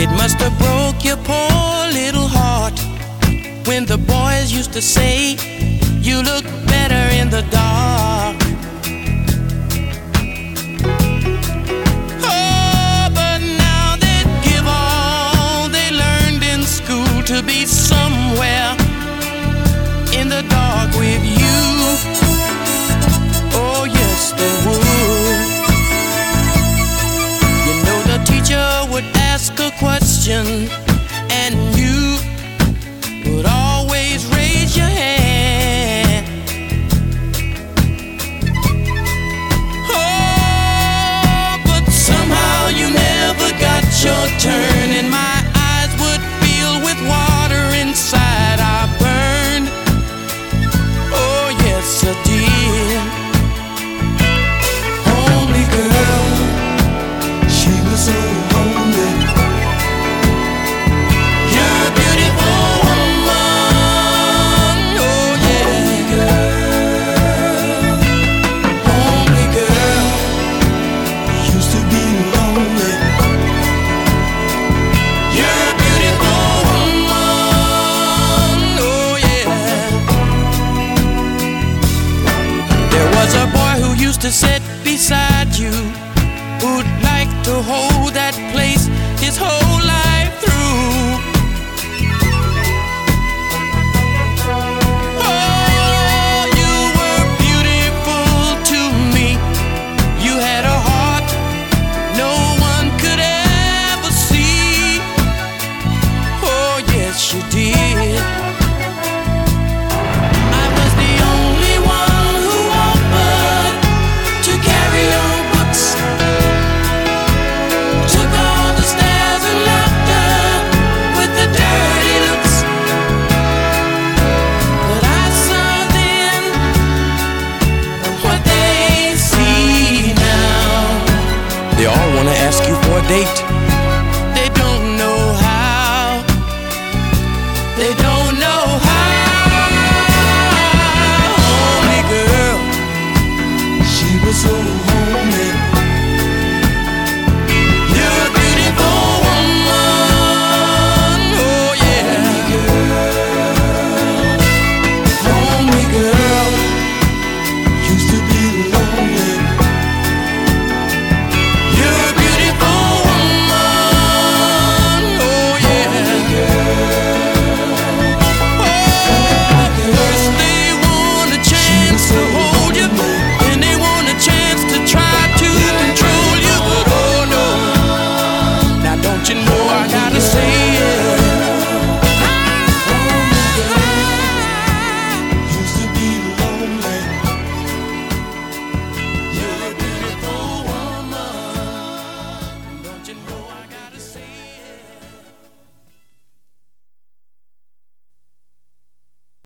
It must have broke your poor little heart when the boys used to say you look better in the dark. Oh, but now they give all they learned in school to be somewhere to sit beside you, who'd like to hold that place, his whole ask you for a date. They don't know how. They don't.